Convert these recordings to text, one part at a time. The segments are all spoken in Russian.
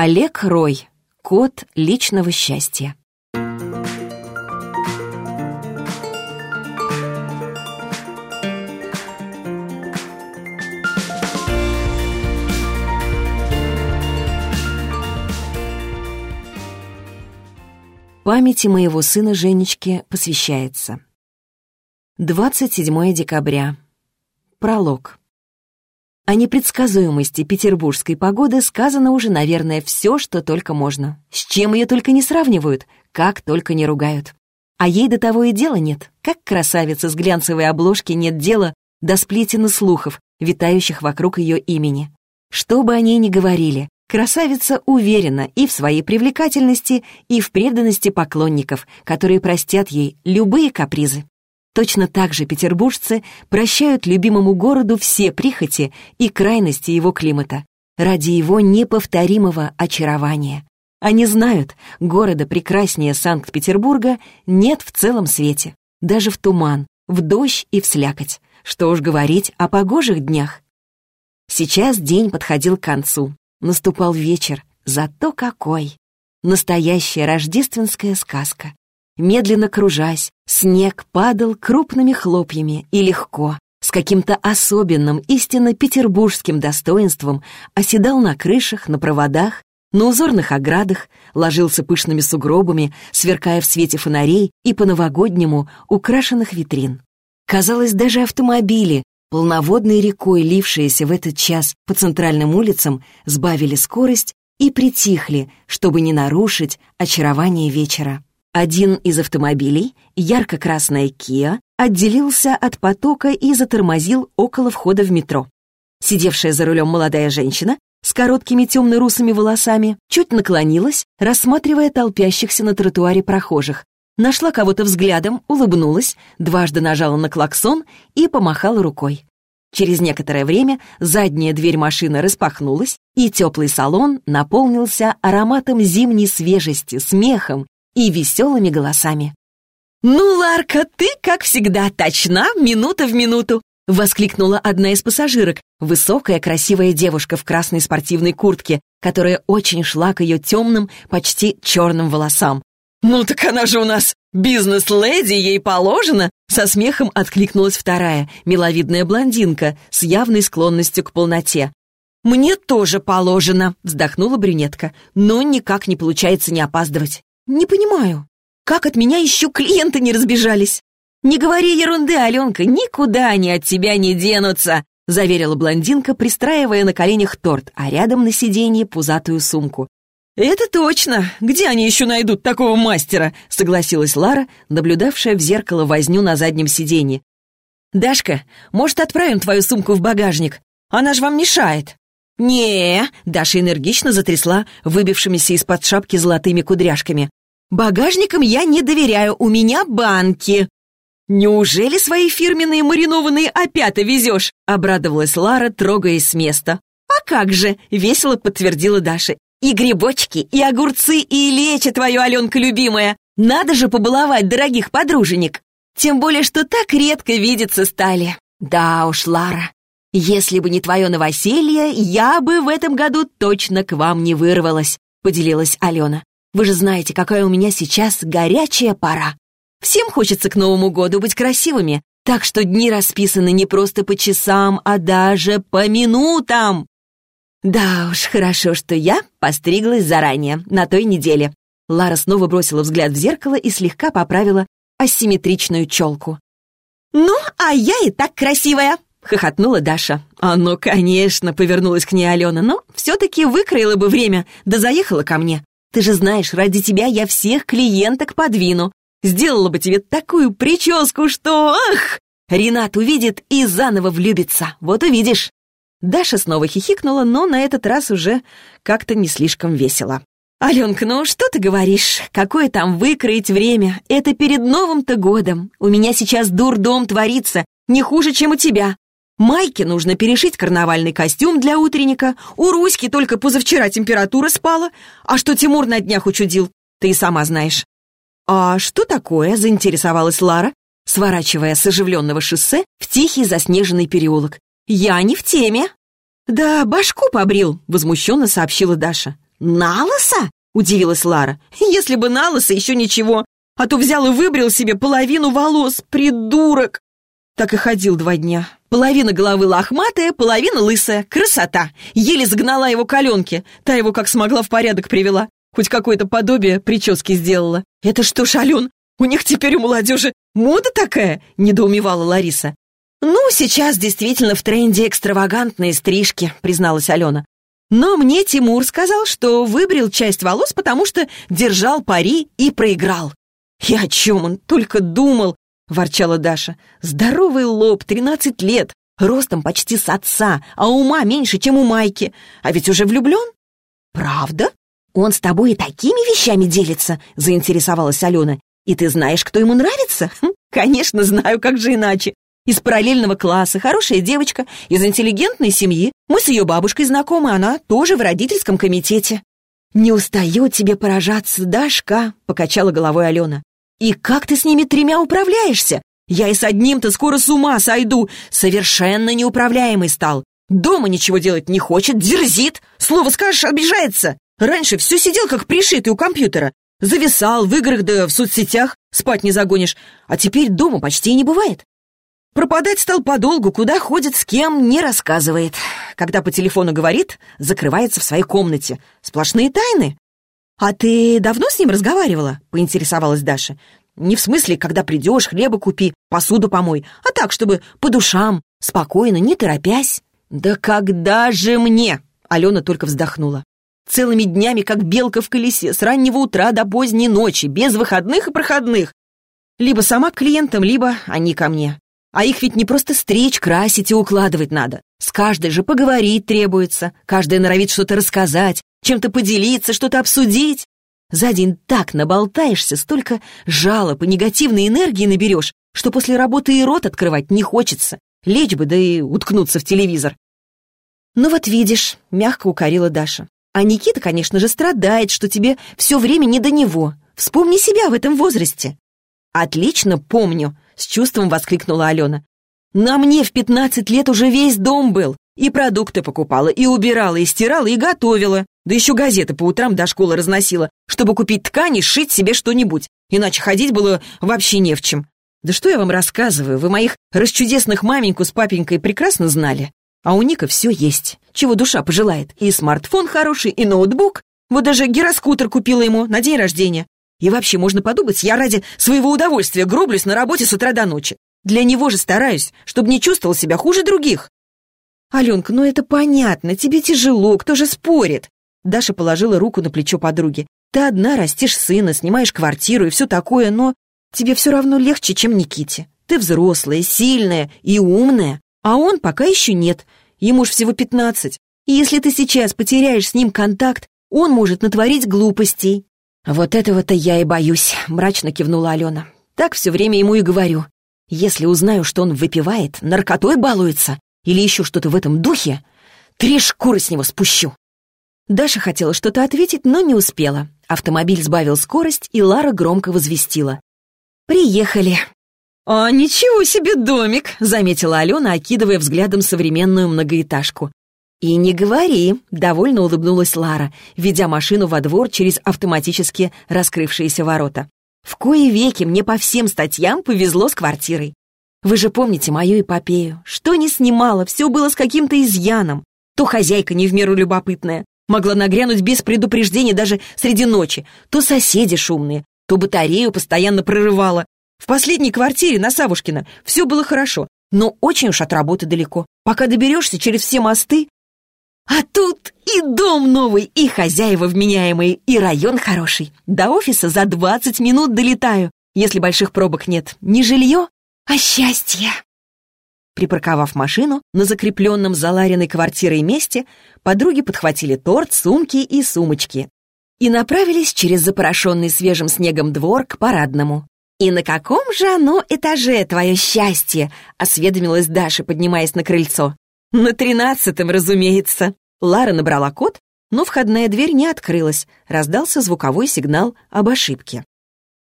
Олег Рой. Код личного счастья. Памяти моего сына Женечки посвящается. 27 декабря. Пролог. О непредсказуемости петербургской погоды сказано уже, наверное, все, что только можно. С чем ее только не сравнивают, как только не ругают. А ей до того и дела нет. Как красавица с глянцевой обложки нет дела до сплетен слухов, витающих вокруг ее имени. Что бы о ней ни говорили, красавица уверена и в своей привлекательности, и в преданности поклонников, которые простят ей любые капризы. Точно так же петербуржцы прощают любимому городу все прихоти и крайности его климата ради его неповторимого очарования. Они знают, города прекраснее Санкт-Петербурга нет в целом свете, даже в туман, в дождь и в слякоть. Что уж говорить о погожих днях. Сейчас день подходил к концу. Наступал вечер, зато какой! Настоящая рождественская сказка. Медленно кружась, снег падал крупными хлопьями и легко, с каким-то особенным, истинно петербургским достоинством, оседал на крышах, на проводах, на узорных оградах, ложился пышными сугробами, сверкая в свете фонарей и по-новогоднему украшенных витрин. Казалось, даже автомобили, полноводной рекой, лившиеся в этот час по центральным улицам, сбавили скорость и притихли, чтобы не нарушить очарование вечера. Один из автомобилей, ярко-красная Kia, отделился от потока и затормозил около входа в метро. Сидевшая за рулем молодая женщина с короткими темно-русыми волосами чуть наклонилась, рассматривая толпящихся на тротуаре прохожих. Нашла кого-то взглядом, улыбнулась, дважды нажала на клаксон и помахала рукой. Через некоторое время задняя дверь машины распахнулась, и теплый салон наполнился ароматом зимней свежести, смехом и веселыми голосами. «Ну, Ларка, ты, как всегда, точна минута в минуту!» — воскликнула одна из пассажирок, высокая красивая девушка в красной спортивной куртке, которая очень шла к ее темным, почти черным волосам. «Ну так она же у нас бизнес-леди, ей положено!» Со смехом откликнулась вторая, миловидная блондинка с явной склонностью к полноте. «Мне тоже положено», — вздохнула брюнетка, «но никак не получается не опаздывать». «Не понимаю, как от меня еще клиенты не разбежались?» «Не говори ерунды, Аленка, никуда они от тебя не денутся!» заверила блондинка, пристраивая на коленях торт, а рядом на сиденье пузатую сумку. «Это точно! Где они еще найдут такого мастера?» согласилась Лара, наблюдавшая в зеркало возню на заднем сиденье. «Дашка, может, отправим твою сумку в багажник? Она ж вам мешает!» не Даша энергично затрясла выбившимися из-под шапки золотыми кудряшками. Багажникам я не доверяю, у меня банки. Неужели свои фирменные маринованные опята везешь? Обрадовалась Лара, трогаясь с места. А как же, весело подтвердила Даша. И грибочки, и огурцы, и лечи твою, Аленка любимая. Надо же побаловать дорогих подруженек. Тем более, что так редко видеться стали. Да уж, Лара, если бы не твое новоселье, я бы в этом году точно к вам не вырвалась, поделилась Алена. Вы же знаете, какая у меня сейчас горячая пора. Всем хочется к Новому году быть красивыми, так что дни расписаны не просто по часам, а даже по минутам. Да уж, хорошо, что я постриглась заранее, на той неделе. Лара снова бросила взгляд в зеркало и слегка поправила асимметричную челку. «Ну, а я и так красивая!» — хохотнула Даша. «А ну, конечно!» — повернулась к ней Алена. «Но все-таки выкроила бы время, да заехала ко мне. Ты же знаешь, ради тебя я всех клиенток подвину. Сделала бы тебе такую прическу, что... Ах! Ренат увидит и заново влюбится. Вот увидишь. Даша снова хихикнула, но на этот раз уже как-то не слишком весело. «Аленка, ну что ты говоришь? Какое там выкроить время? Это перед Новым-то годом. У меня сейчас дурдом творится, не хуже, чем у тебя. Майке нужно перешить карнавальный костюм для утренника. У Руськи только позавчера температура спала. А что Тимур на днях учудил, ты и сама знаешь. «А что такое?» — заинтересовалась Лара, сворачивая с оживленного шоссе в тихий заснеженный переулок. «Я не в теме». «Да башку побрил», — возмущенно сообщила Даша. «На лысо?» — удивилась Лара. «Если бы на лысо, еще ничего. А то взял и выбрил себе половину волос. Придурок!» Так и ходил два дня. Половина головы лохматая, половина лысая. Красота! Еле загнала его коленки. Та его как смогла в порядок привела. Хоть какое-то подобие прически сделала. «Это что, шален? У них теперь у молодежи мода такая?» — недоумевала Лариса. «Ну, сейчас действительно в тренде экстравагантные стрижки», — призналась Алена. «Но мне Тимур сказал, что выбрил часть волос, потому что держал пари и проиграл». «И о чем он только думал?» — ворчала Даша. «Здоровый лоб, тринадцать лет, ростом почти с отца, а ума меньше, чем у Майки. А ведь уже влюблен?» «Правда? Он с тобой и такими вещами делится?» — заинтересовалась Алена. «И ты знаешь, кто ему нравится?» хм, «Конечно, знаю, как же иначе. Из параллельного класса, хорошая девочка, из интеллигентной семьи. Мы с ее бабушкой знакомы, она тоже в родительском комитете». «Не устаю тебе поражаться, Дашка», — покачала головой Алена. «И как ты с ними тремя управляешься? Я и с одним-то скоро с ума сойду. Совершенно неуправляемый стал. Дома ничего делать не хочет, дерзит. Слово скажешь, обижается. Раньше все сидел как пришитый у компьютера. Зависал в играх да в соцсетях, спать не загонишь. А теперь дома почти и не бывает. Пропадать стал подолгу, куда ходит, с кем, не рассказывает. Когда по телефону говорит, закрывается в своей комнате. Сплошные тайны. «А ты давно с ним разговаривала?» — поинтересовалась Даша. «Не в смысле, когда придешь, хлеба купи, посуду помой, а так, чтобы по душам, спокойно, не торопясь». «Да когда же мне?» — Алена только вздохнула. «Целыми днями, как белка в колесе, с раннего утра до поздней ночи, без выходных и проходных. Либо сама к клиентам, либо они ко мне. А их ведь не просто стричь, красить и укладывать надо. С каждой же поговорить требуется, каждая норовит что-то рассказать, чем-то поделиться, что-то обсудить. За день так наболтаешься, столько жалоб и негативной энергии наберешь, что после работы и рот открывать не хочется. Лечь бы, да и уткнуться в телевизор. «Ну вот видишь», — мягко укорила Даша. «А Никита, конечно же, страдает, что тебе все время не до него. Вспомни себя в этом возрасте». «Отлично помню», с чувством воскликнула Алена. «На мне в пятнадцать лет уже весь дом был. И продукты покупала, и убирала, и стирала, и готовила. Да еще газеты по утрам до школы разносила, чтобы купить ткани, сшить себе что-нибудь. Иначе ходить было вообще не в чем. Да что я вам рассказываю, вы моих расчудесных маменьку с папенькой прекрасно знали. А у Ника все есть, чего душа пожелает. И смартфон хороший, и ноутбук. Вот даже гироскутер купила ему на день рождения. И вообще, можно подумать, я ради своего удовольствия гроблюсь на работе с утра до ночи. Для него же стараюсь, чтобы не чувствовал себя хуже других. Аленка, ну это понятно, тебе тяжело, кто же спорит? Даша положила руку на плечо подруги. Ты одна растишь сына, снимаешь квартиру и все такое, но тебе все равно легче, чем Никите. Ты взрослая, сильная и умная, а он пока еще нет. Ему ж всего пятнадцать. И если ты сейчас потеряешь с ним контакт, он может натворить глупостей. «Вот этого-то я и боюсь», — мрачно кивнула Алена. «Так все время ему и говорю. Если узнаю, что он выпивает, наркотой балуется или еще что-то в этом духе, три шкуры с него спущу». Даша хотела что-то ответить, но не успела. Автомобиль сбавил скорость, и Лара громко возвестила. «Приехали». «А, ничего себе домик!» — заметила Алена, окидывая взглядом современную многоэтажку. «И не говори», — довольно улыбнулась Лара, ведя машину во двор через автоматически раскрывшиеся ворота. «В кои веки мне по всем статьям повезло с квартирой. Вы же помните мою эпопею. Что не снимала, все было с каким-то изъяном. То хозяйка не в меру любопытная, могла нагрянуть без предупреждения даже среди ночи, то соседи шумные, то батарею постоянно прорывала. В последней квартире на Савушкина все было хорошо, но очень уж от работы далеко. Пока доберешься через все мосты, а тут и дом новый, и хозяева вменяемые, и район хороший. До офиса за 20 минут долетаю, если больших пробок нет. Не жилье, а счастье. Припарковав машину на закрепленном за Лариной квартирой месте, подруги подхватили торт, сумки и сумочки и направились через запорошенный свежим снегом двор к парадному. «И на каком же оно этаже твое счастье?» — осведомилась Даша, поднимаясь на крыльцо. «На тринадцатом, разумеется». Лара набрала код, но входная дверь не открылась. Раздался звуковой сигнал об ошибке.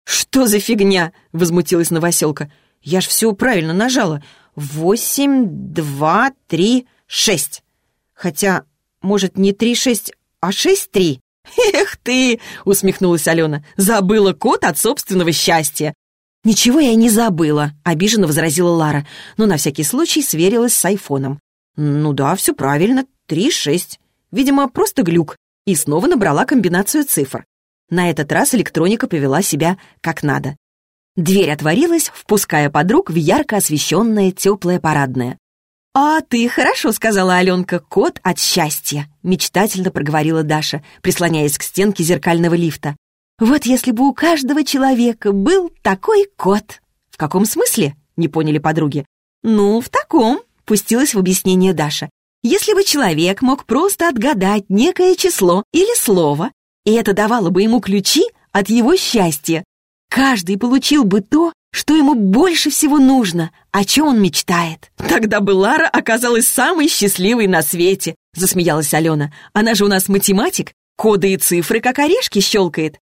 «Что за фигня?» — возмутилась Новоселка. «Я ж все правильно нажала. Восемь, два, три, шесть. Хотя, может, не три, шесть, а шесть, три?» «Эх ты!» — усмехнулась Алена. «Забыла код от собственного счастья». «Ничего я не забыла», — обиженно возразила Лара, но на всякий случай сверилась с айфоном. «Ну да, все правильно, три шесть. Видимо, просто глюк». И снова набрала комбинацию цифр. На этот раз электроника повела себя как надо. Дверь отворилась, впуская подруг в ярко освещенное теплое парадное. «А ты хорошо», — сказала Аленка, — «кот от счастья», — мечтательно проговорила Даша, прислоняясь к стенке зеркального лифта. «Вот если бы у каждого человека был такой кот». «В каком смысле?» — не поняли подруги. «Ну, в таком», — пустилась в объяснение Даша. «Если бы человек мог просто отгадать некое число или слово, и это давало бы ему ключи от его счастья, каждый получил бы то, что ему больше всего нужно, о чем он мечтает. Тогда бы Лара оказалась самой счастливой на свете, засмеялась Алена. Она же у нас математик, коды и цифры как орешки щелкает.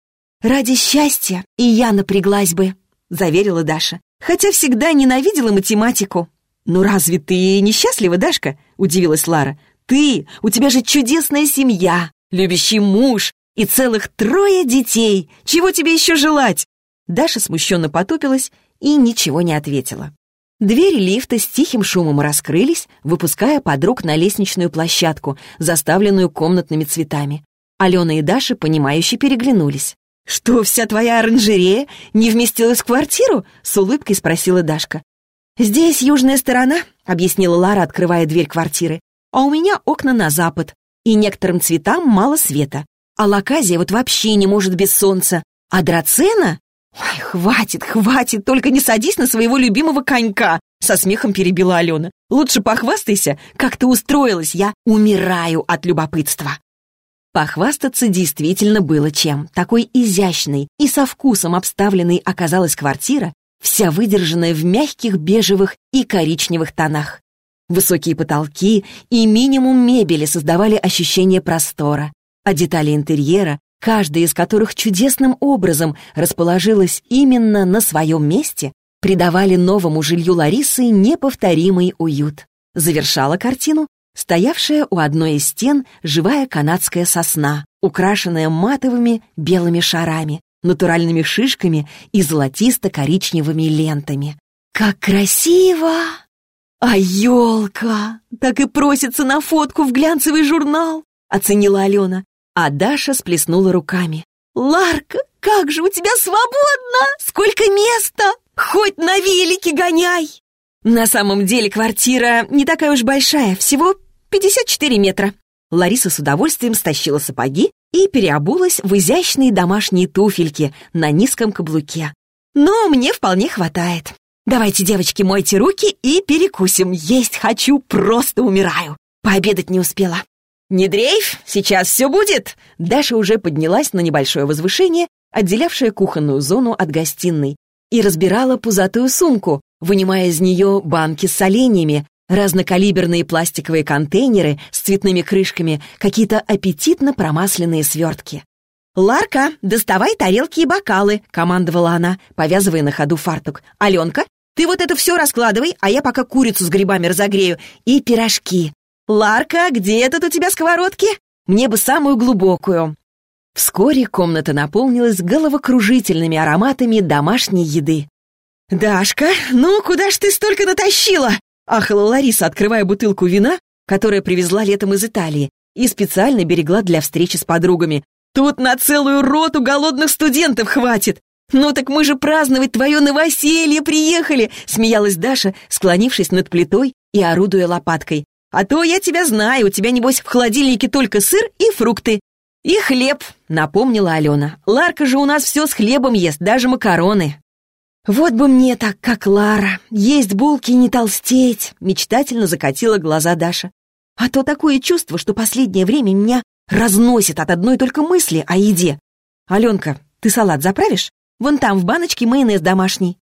Ради счастья и я напряглась бы, заверила Даша, хотя всегда ненавидела математику. «Ну разве ты несчастлива, Дашка?» — удивилась Лара. «Ты, у тебя же чудесная семья, любящий муж и целых трое детей. Чего тебе еще желать?» Даша смущенно потупилась и ничего не ответила. Двери лифта с тихим шумом раскрылись, выпуская подруг на лестничную площадку, заставленную комнатными цветами. Алена и Даша, понимающе переглянулись. «Что, вся твоя оранжерея не вместилась в квартиру?» — с улыбкой спросила Дашка. «Здесь южная сторона», — объяснила Лара, открывая дверь квартиры. «А у меня окна на запад, и некоторым цветам мало света. А лаказия вот вообще не может без солнца. А драцена «Ой, хватит, хватит, только не садись на своего любимого конька!» Со смехом перебила Алена. «Лучше похвастайся, как ты устроилась, я умираю от любопытства!» Похвастаться действительно было чем. Такой изящной и со вкусом обставленной оказалась квартира, вся выдержанная в мягких бежевых и коричневых тонах. Высокие потолки и минимум мебели создавали ощущение простора, а детали интерьера каждая из которых чудесным образом расположилась именно на своем месте, придавали новому жилью Ларисы неповторимый уют. Завершала картину стоявшая у одной из стен живая канадская сосна, украшенная матовыми белыми шарами, натуральными шишками и золотисто-коричневыми лентами. «Как красиво!» «А елка! Так и просится на фотку в глянцевый журнал!» — оценила Алена. А Даша сплеснула руками. «Ларка, как же у тебя свободно! Сколько места! Хоть на велике гоняй!» На самом деле квартира не такая уж большая, всего 54 метра. Лариса с удовольствием стащила сапоги и переобулась в изящные домашние туфельки на низком каблуке. Но мне вполне хватает. Давайте, девочки, мойте руки и перекусим. Есть хочу, просто умираю. Пообедать не успела. «Не дрейф, сейчас все будет!» Даша уже поднялась на небольшое возвышение, отделявшее кухонную зону от гостиной, и разбирала пузатую сумку, вынимая из нее банки с соленьями, разнокалиберные пластиковые контейнеры с цветными крышками, какие-то аппетитно промасленные свертки. «Ларка, доставай тарелки и бокалы», — командовала она, повязывая на ходу фартук. «Аленка, ты вот это все раскладывай, а я пока курицу с грибами разогрею. И пирожки. «Ларка, где тут у тебя сковородки? Мне бы самую глубокую». Вскоре комната наполнилась головокружительными ароматами домашней еды. «Дашка, ну куда ж ты столько натащила?» Ахала Лариса, открывая бутылку вина, которая привезла летом из Италии и специально берегла для встречи с подругами. «Тут на целую роту голодных студентов хватит!» «Ну так мы же праздновать твое новоселье приехали!» смеялась Даша, склонившись над плитой и орудуя лопаткой. А то я тебя знаю, у тебя, небось, в холодильнике только сыр и фрукты. И хлеб, напомнила Алена. Ларка же у нас все с хлебом ест, даже макароны. Вот бы мне так, как Лара, есть булки и не толстеть, мечтательно закатила глаза Даша. А то такое чувство, что последнее время меня разносит от одной только мысли о еде. Аленка, ты салат заправишь? Вон там в баночке майонез домашний.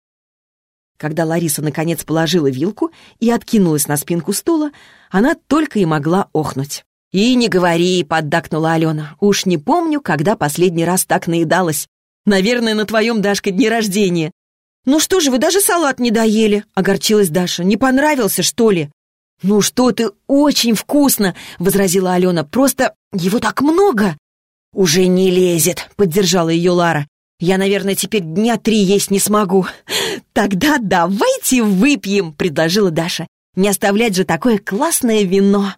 Когда Лариса наконец положила вилку и откинулась на спинку стула, она только и могла охнуть. «И не говори», — поддакнула Алена. «Уж не помню, когда последний раз так наедалась. Наверное, на твоем, Дашка, дне рождения». «Ну что же, вы даже салат не доели», — огорчилась Даша. «Не понравился, что ли?» «Ну что ты, очень вкусно!» — возразила Алена. «Просто его так много!» «Уже не лезет», — поддержала ее Лара. «Я, наверное, теперь дня три есть не смогу». «Тогда давайте выпьем», — предложила Даша. «Не оставлять же такое классное вино».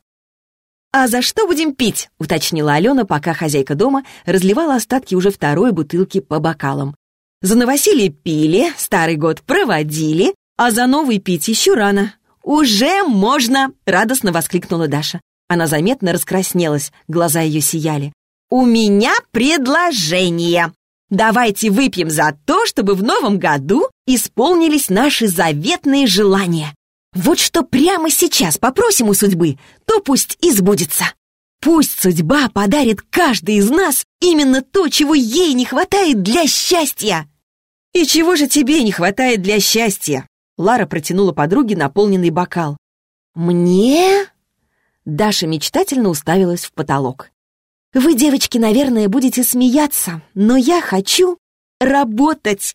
«А за что будем пить?» — уточнила Алена, пока хозяйка дома разливала остатки уже второй бутылки по бокалам. «За новоселье пили, старый год проводили, а за новый пить еще рано». «Уже можно!» — радостно воскликнула Даша. Она заметно раскраснелась, глаза ее сияли. «У меня предложение! Давайте выпьем за то, чтобы в новом году исполнились наши заветные желания. Вот что прямо сейчас попросим у судьбы, то пусть и сбудется. Пусть судьба подарит каждой из нас именно то, чего ей не хватает для счастья. И чего же тебе не хватает для счастья? Лара протянула подруге наполненный бокал. Мне? Даша мечтательно уставилась в потолок. Вы, девочки, наверное, будете смеяться, но я хочу работать.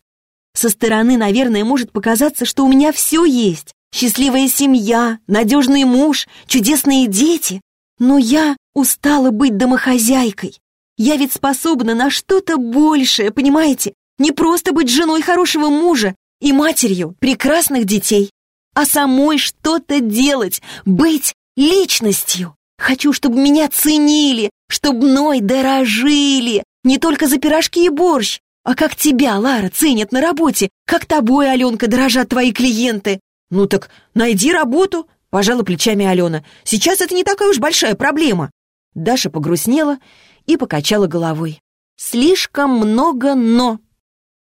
Со стороны, наверное, может показаться, что у меня все есть. Счастливая семья, надежный муж, чудесные дети. Но я устала быть домохозяйкой. Я ведь способна на что-то большее, понимаете? Не просто быть женой хорошего мужа и матерью прекрасных детей, а самой что-то делать, быть личностью. Хочу, чтобы меня ценили, чтобы мной дорожили, не только за пирожки и борщ, а как тебя, Лара, ценят на работе, как тобой, Аленка, дорожат твои клиенты. Ну так найди работу, пожала плечами Алена. Сейчас это не такая уж большая проблема. Даша погрустнела и покачала головой. Слишком много «но».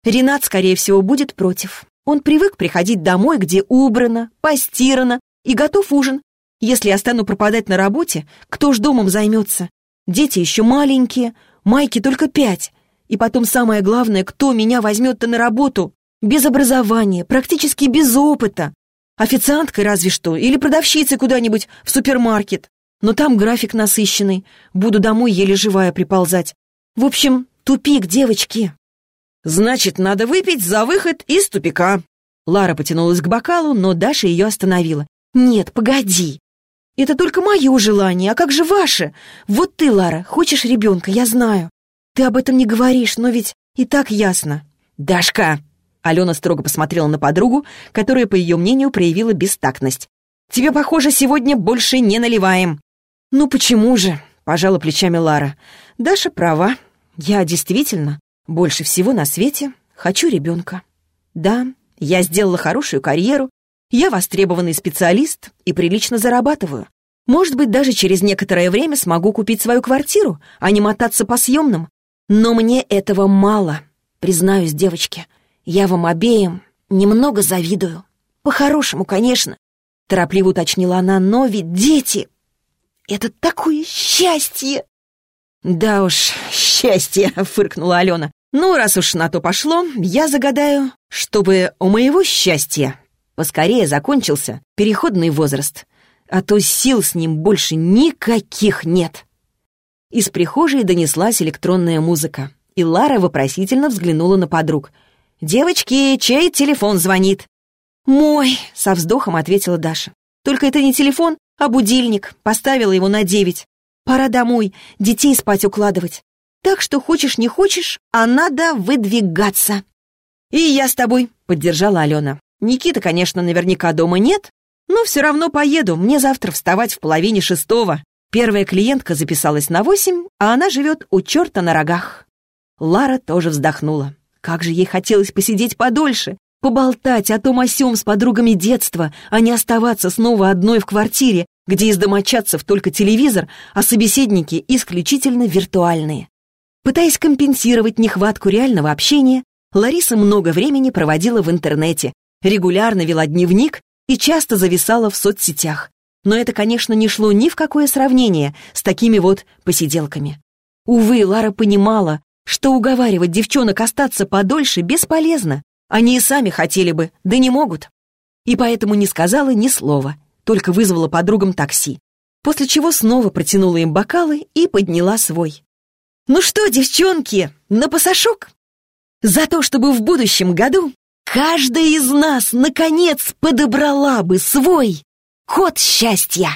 Ренат, скорее всего, будет против. Он привык приходить домой, где убрано, постирано и готов ужин. Если я стану пропадать на работе, кто ж домом займется? Дети еще маленькие, Майки только пять. И потом самое главное, кто меня возьмет-то на работу? Без образования, практически без опыта. Официанткой разве что, или продавщицей куда-нибудь в супермаркет. Но там график насыщенный, буду домой еле живая приползать. В общем, тупик, девочки. Значит, надо выпить за выход из тупика. Лара потянулась к бокалу, но Даша ее остановила. «Нет, погоди. Это только мое желание, а как же ваше? Вот ты, Лара, хочешь ребенка, я знаю. Ты об этом не говоришь, но ведь и так ясно. Дашка!» Алена строго посмотрела на подругу, которая, по ее мнению, проявила бестактность. «Тебе, похоже, сегодня больше не наливаем». «Ну почему же?» — пожала плечами Лара. «Даша права. Я действительно больше всего на свете хочу ребенка. Да, я сделала хорошую карьеру, я востребованный специалист и прилично зарабатываю. Может быть, даже через некоторое время смогу купить свою квартиру, а не мотаться по съемным. Но мне этого мало, признаюсь, девочки. Я вам обеим немного завидую. По-хорошему, конечно. Торопливо уточнила она, но ведь дети... Это такое счастье! Да уж, счастье, фыркнула Алена. Ну, раз уж на то пошло, я загадаю, чтобы у моего счастья Поскорее закончился переходный возраст, а то сил с ним больше никаких нет. Из прихожей донеслась электронная музыка, и Лара вопросительно взглянула на подруг. «Девочки, чей телефон звонит?» «Мой», — со вздохом ответила Даша. «Только это не телефон, а будильник. Поставила его на девять. Пора домой, детей спать укладывать. Так что хочешь не хочешь, а надо выдвигаться». «И я с тобой», — поддержала Алена. Никита, конечно, наверняка дома нет, но все равно поеду, мне завтра вставать в половине шестого. Первая клиентка записалась на восемь, а она живет у черта на рогах. Лара тоже вздохнула. Как же ей хотелось посидеть подольше, поболтать о том о сём с подругами детства, а не оставаться снова одной в квартире, где из домочадцев только телевизор, а собеседники исключительно виртуальные. Пытаясь компенсировать нехватку реального общения, Лариса много времени проводила в интернете, регулярно вела дневник и часто зависала в соцсетях. Но это, конечно, не шло ни в какое сравнение с такими вот посиделками. Увы, Лара понимала, что уговаривать девчонок остаться подольше бесполезно. Они и сами хотели бы, да не могут. И поэтому не сказала ни слова, только вызвала подругам такси. После чего снова протянула им бокалы и подняла свой. «Ну что, девчонки, на пасашок?» За то, чтобы в будущем году Каждая из нас, наконец, подобрала бы свой код счастья.